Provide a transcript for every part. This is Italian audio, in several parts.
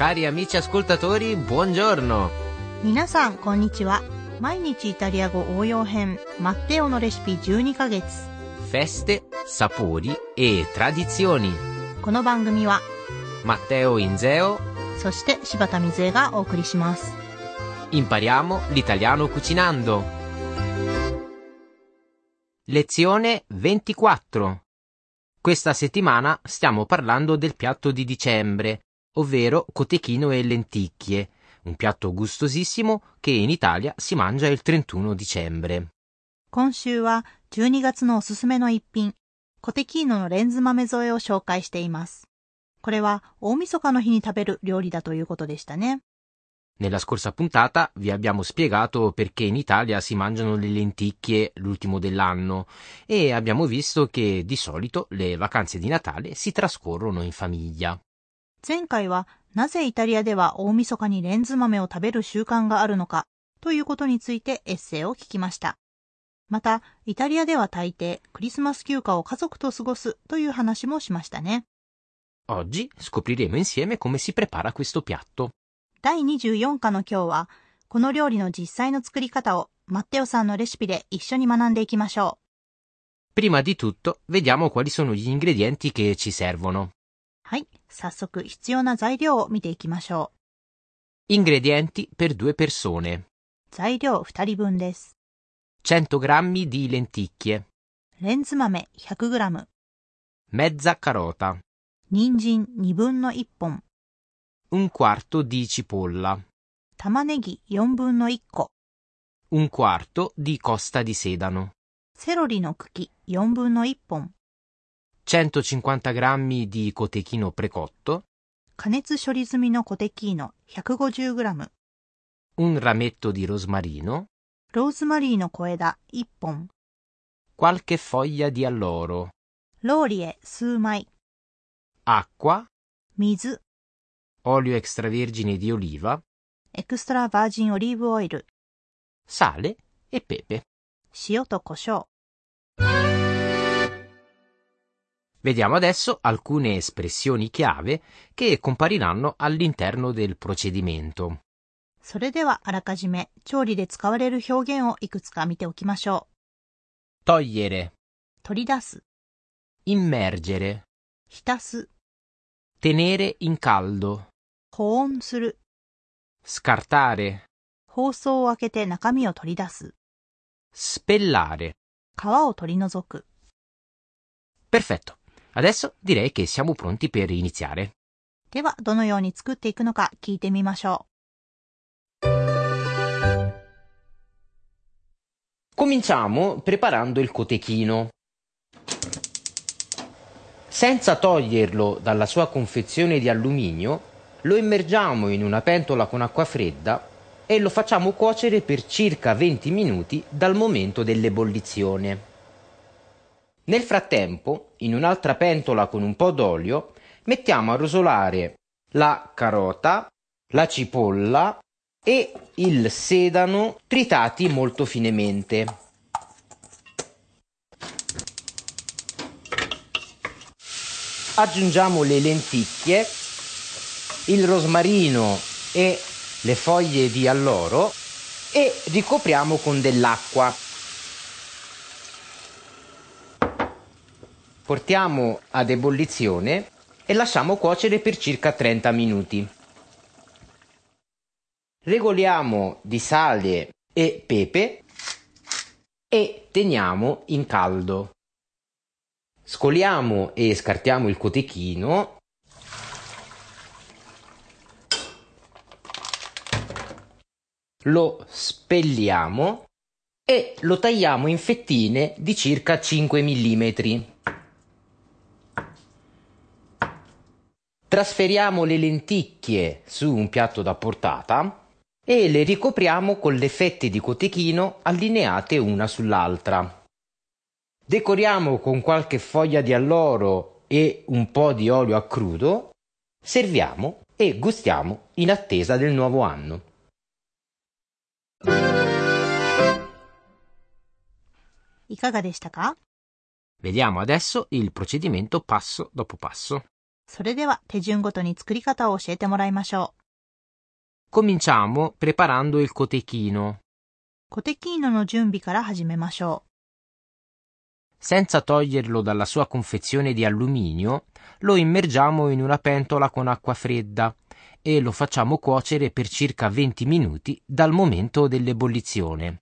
Cari amici ascoltatori, buongiorno! 皆さん、こんにちは。毎日イタリア語応用編、マッテオのレシピ12ヶ月。 Feste, sapori e tradizioni. この番組は、 Matteo Inzeo, そして柴田水江がお送りします。 impariamo l'italiano cucinando. Lezione 24. Questa settimana stiamo parlando del piatto di dicembre, ovvero cotechino e lenticchie, un piatto gustosissimo che in Italia si mangia il 31 dicembre. 今週は12月のおすすめの一品、コテキーノのレンズ豆添えを紹介しています。これは大晦日の日に食べる料理だということでしたね。 Nella scorsa puntata vi abbiamo spiegato perché in Italia si mangiano le lenticchie l'ultimo dell'anno e abbiamo visto che di solito le vacanze di Natale si trascorrono in famiglia. 前回はなぜイタリアでは大晦日にレンズ豆を食べる習慣があるのかということについてエッセイを聞きました。また、イタリアでは大抵クリスマス休暇を家族と過ごすという話もしましたね。Oggi scopriremo insieme come si prepara questo piatto. 第24課の今日は、この料理の実際の作り方をマッテオさんのレシピで一緒に学んでいきましょ Prima di tutto vediamo quali sono gli ingredienti che ci servono. う。はい、早速必要な材料を見ていきましょ Ingredienti per due persone. う。材料2人分です。100 g di lenticchie, レンズ豆 100g、mezza carota, 人参2分の1本、un quarto di cipolla, 玉ねぎ4分の1個、un quarto di costa di sedano, セロリの茎4分の1本、150 g di cotechino precotto, 加熱処理済みのコテキーノ 150g、 un rametto di rosmarino, ローズマリーの小枝1本、 qualche foglia di alloro, ローリエ数枚、 acqua, 水、 olio extravergine di oliva, エクストラバージンオリーブオイル、 sale e pepe. 塩と胡椒。 Vediamo adesso alcune espressioni chiave che compariranno all'interno del procedimento. それではあらかじめ調理で使われる表現をいくつか見ておきましょう。 Togliere, 取り出す、 immergere, 浸す、 tenere in caldo, 保温する、 scartare, 包装を開けて中身を取り出す、 spellare. 皮を取り除く。 Perfetto. Adesso direi che siamo pronti per iniziare. では、どのように作っていくのか聞いてみましょ Cominciamo preparando il cotechino. Senza toglierlo dalla sua confezione di alluminio, lo immergiamo in una pentola con acqua fredda e lo facciamo cuocere per circa 20 minuti dal momento dell'ebollizione. Nel frattempo, in un'altra pentola con un po' d'olio, mettiamo a rosolare la carota, la cipolla e il sedano tritati molto finemente. Aggiungiamo le lenticchie, il rosmarino e le foglie di alloro e ricopriamo con dell'acqua. Portiamo ad ebollizione e lasciamo cuocere per circa 30 minuti. Regoliamo di sale e pepe e teniamo in caldo. Scoliamo e scartiamo il cotechino. Lo spelliamo e lo tagliamo in fettine di circa 5 mm. Trasferiamo le lenticchie su un piatto da portata e le ricopriamo con le fette di cotechino allineate una sull'altra. Decoriamo con qualche foglia di alloro e un po' di olio a crudo, serviamo e gustiamo in attesa del nuovo anno. Vediamo adesso il procedimento passo dopo passo. それでは手順ごとに作り方を教えてもらいましょう。Cominciamo preparando il cotechino. コテキーノの準備から始めましょ Senza toglierlo dalla sua confezione di alluminio, lo immergiamo in una pentola con acqua fredda e lo facciamo cuocere per circa 20 minuti dal momento dell'ebollizione. う。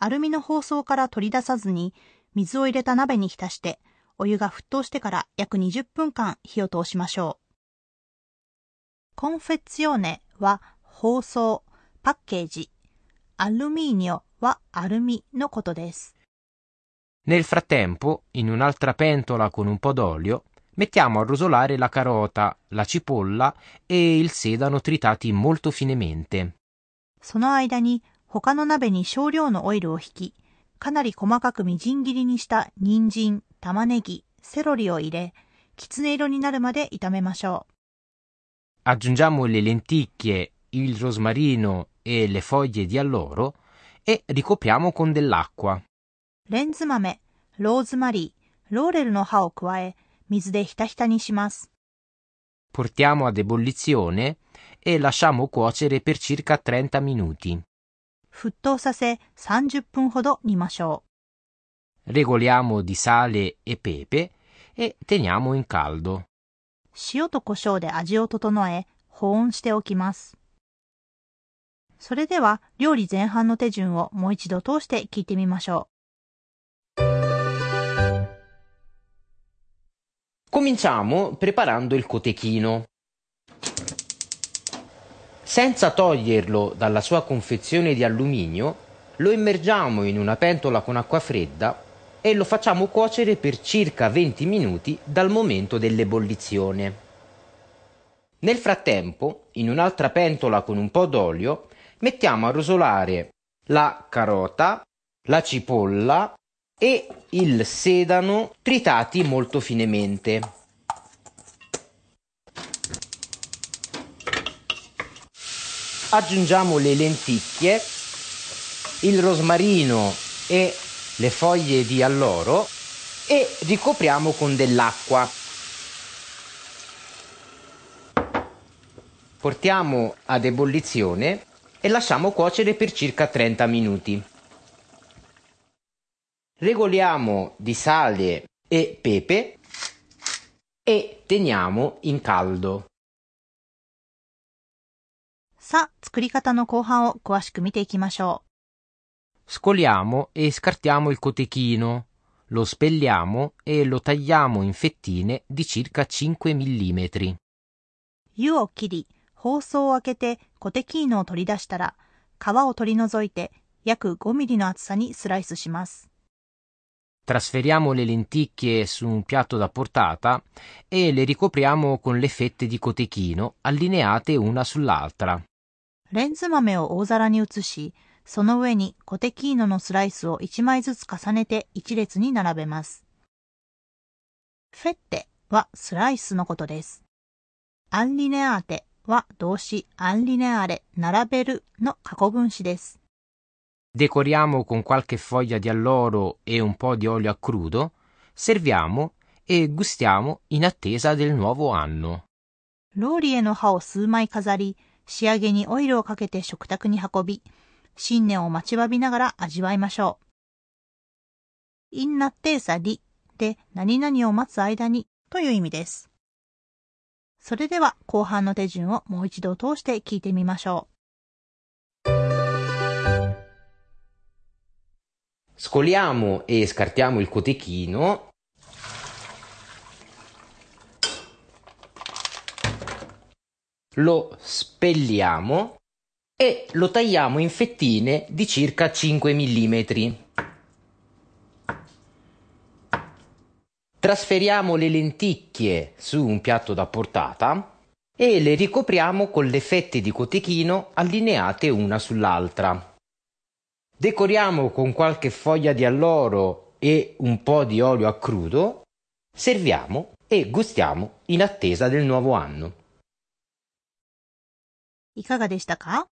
アルミの包装から取り出さずに、水を入れた鍋に浸して、お湯が沸騰してから約20分間火を通しましょう。コンフェッツィオーネは包装、パッケージ。アルミーニョはアルミのことです。Nel frattempo, in un'altra pentola con un po' d'olio, mettiamo a rosolare la carota, la cipolla e il sedano tritati molto finemente. その間に他の鍋に少量のオイルを引き、かなり細かくみじん切りにした人参、玉ねぎ、セロリを入れ、きつね色になるまで炒めましょ Aggiungiamo le lenticchie, il rosmarino e le foglie di alloro e ricopriamo con dell'acqua. う。レンズ豆、ローズマリー、ローレルの葉を加え、水でひたひたにします。Portiamo ad ebollizione e lasciamo cuocere per circa 30 minuti. 沸騰させ30分ほど煮ましょ Regoliamo di sale e pepe e teniamo in caldo. う。塩と胡椒で味を整え、保温しておきます。それでは、料理前半の手順をもう一度通して聞いてみましょ Cominciamo preparando il cotechino. Senza toglierlo dalla sua confezione di alluminio, lo immergiamo in una pentola con acqua fredda e lo facciamo cuocere per circa 20 minuti dal momento dell'ebollizione. Nel frattempo, in un'altra pentola con un po' d'olio, mettiamo a rosolare la carota, la cipolla e il sedano tritati molto finemente. Aggiungiamo le lenticchie, il rosmarino e le foglie di alloro e ricopriamo con dell'acqua. Portiamo ad ebollizione e lasciamo cuocere per circa 30 minuti. Regoliamo di sale e pepe e teniamo in caldo. う。さあ、作り方の後半を詳しく見ていきましょ う。Scoliamo e scartiamo il cotechino, lo spelliamo e lo tagliamo in fettine di circa 5 mm. う。湯を切り、包装を開けてコテキーノを取り出したら、皮を取り除いて約5ミリの厚さにスライスします。 Trasferiamo le lenticchie su un piatto da portata e le ricopriamo con le fette di cotechino allineate una sull'altra. レンズ豆を大皿に移し、 その上にコテキーノのスライスを1枚ずつ重ねて一列に並べます。フェッテはスライスのことです。アンリネアーテは動詞アンリネアレ、並べるの過去分詞です。Decoriamo con qualche foglia di alloro e un po' di olio a crudo, serviamo e gustiamo in attesa del nuovo anno. ローリエの葉を数枚飾り、仕上げにオイルをかけて食卓に運び、新年を待ちわびながら味わいましょう。インナテーサリで何々を待つ間にという意味です。それでは後半の手順をもう一度通して聞いてみましょう Scoliamo e scartiamo il cotechino. Lo spelliamo e lo tagliamo in fettine di circa 5 mm. Trasferiamo le lenticchie su un piatto da portata e le ricopriamo con le fette di cotechino allineate una sull'altra. Decoriamo con qualche foglia di alloro e un po' di olio a crudo, serviamo e gustiamo in attesa del nuovo anno. う。いかがでしたか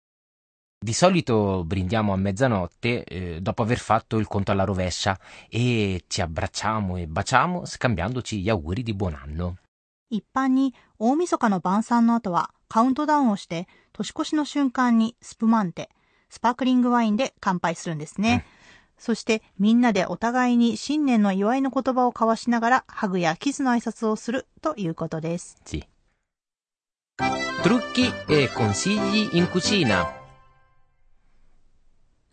Di solito brindiamo a mezzanotte eh, dopo aver fatto il conto alla rovescia e ci abbracciamo 一般に大晦日の晩餐の後はカウントダウンをして年越しの瞬間にスプマンテ、スパークリングワインで乾杯するんですね。そしてみんなでお互いに新年の祝いの言葉を交わしながらハグやキスの挨拶をするということです。トゥッキー、コンシージ、インクシーナ。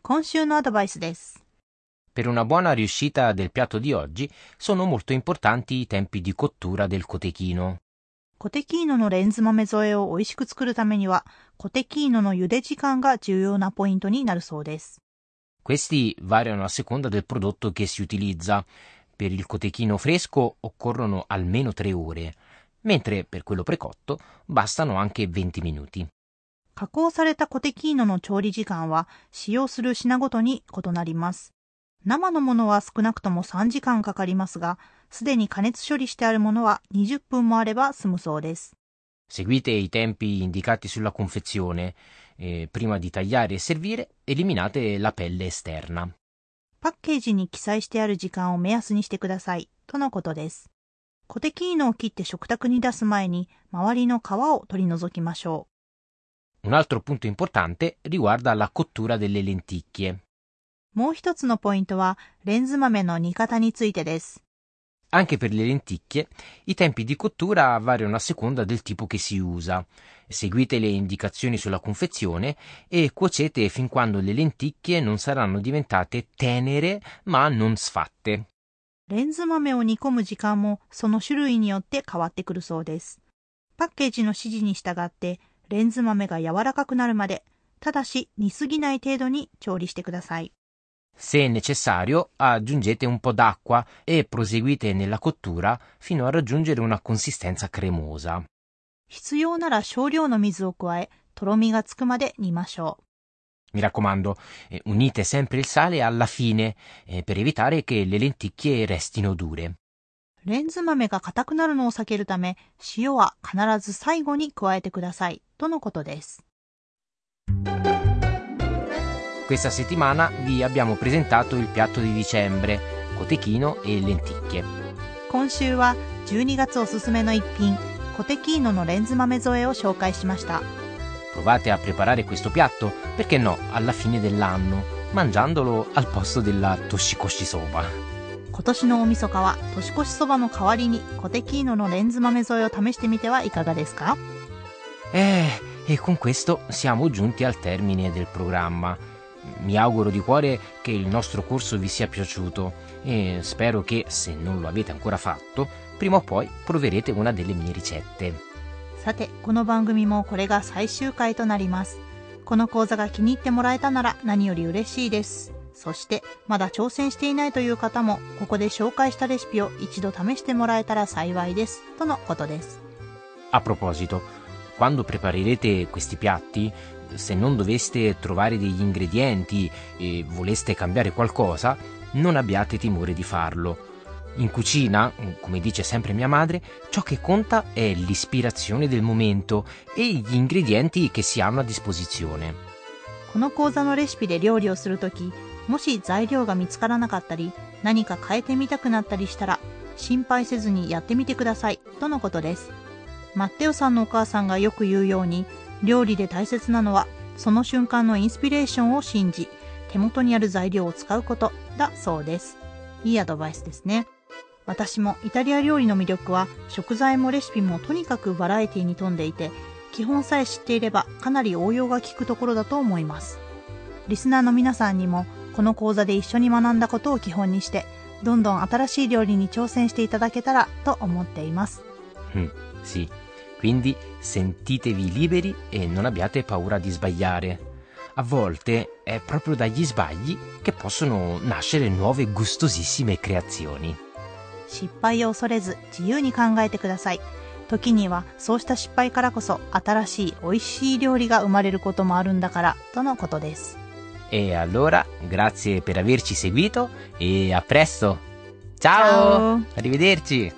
今週のアドバイスです。Per una buona riuscita del piatto di oggi sono molto importanti i tempi di cottura del cotechino. コテキーノのレンズ豆添えを美味しく作るためには、コテキーノの茹で時間が重要なポイントになるそうです。Questi variano a seconda del prodotto che si utilizza. Per il cotechino fresco occorrono almeno 3 ore, mentre per quello precotto bastano anche 20 minuti. 加工されたコテキーノの調理時間は使用する品ごとに異なります。生のものは少なくとも3時間かかりますが、すでに加熱処理してあるものは20分もあれば済むそうです。Seguite i tempi indicati sulla confezione. Eh, prima di tagliare e servire, eliminate la pelle esterna. パッケージに記載してある時間を目安にしてください。とのことです。コテキーノを切って食卓に出す前に、周りの皮を取り除きましょう。Un altro punto importante riguarda la cottura delle lenticchie. もう一つのポイントは、レンズ豆の煮方についてです。Anche per le lenticchie i tempi di cottura variano a seconda del tipo che si usa. Seguite le indicazioni sulla confezione e cuocete fin quando le lenticchie non saranno diventate tenere ma non sfatte. レンズ豆を煮込む時間もその種類によって変わってくるそうです。パッケージの指示に従って レンズ豆が柔らかくなるまで、ただし煮すぎない程度に調理してください。Se necessario, aggiungete un po' d'acqua e proseguite nella cottura fino a raggiungere una consistenza cremosa. 必要なら少量の水を加え、とろみがつくまで煮ましょう。Mi raccomando, eh, unite sempre il sale alla fine eh, per evitare che le lenticchie restino dure. レンズ豆が硬くなるのを避けるため、塩は必ず最後に加えてください。とのことです。Questa settimana vi abbiamo presentato il piatto di dicembre, cotechino e lenticchie. 今週は12月おすすめの一品、コテキーノのレンズ豆添えを紹介しました。Provate a preparare questo piatto, perché no, alla fine dell'anno, mangiandolo al posto della toshikoshi soba. 今年の大晦日は年越しそばの代わりにコテキーノのレンズ豆添えを試してみてはいかがですか Eh, e con questo siamo giunti al termine del programma. Mi auguro di cuore che il nostro corso vi sia piaciuto e spero che, se non lo avete ancora fatto, prima o poi proverete una delle mie ricette. さて、この番組もこれが最終回となります。この講座が気に入ってもらえたなら何より嬉しいです。そして、まだ挑戦していないという方も、ここで紹介したレシピを一度試してもらえたら幸いです。とのことです。A proposito, quando preparerete questi piatti, se non doveste trovare degli ingredienti e voleste cambiare qualcosa, non abbiate timore di farlo. In cucina, come dice sempre mia madre, ciò che conta è l'ispirazione del momento e gli ingredienti che si hanno a disposizione. この講座のレシピで料理をするとき、もし材料が見つからなかったり、何か変えてみたくなったりしたら、心配せずにやってみてください、とのことです。 マッテオさんのお母さんがよく言うように、料理で大切なのはその瞬間のインスピレーションを信じ手元にある材料を使うことだそうですいいアドバイスですね私もイタリア料理の魅力は食材もレシピもとにかくバラエティに富んでいて基本さえ知っていればかなり応用が効くところだと思いますリスナーの皆さんにもこの講座で一緒に学んだことを基本にしてどんどん新しい料理に挑戦していただけたらと思っています。うん、sì. Quindi sentitevi liberi e non abbiate paura di sbagliare. A volte è proprio dagli sbagli che possono nascere nuove gustosissime creazioni. 失敗を恐れず自由に考えてください。時にはそうした失敗からこそ新しい美味しい料理が生まれることもあるんだからとのことです。E allora, grazie per averci seguito e a presto! Ciao! Ciao. Arrivederci!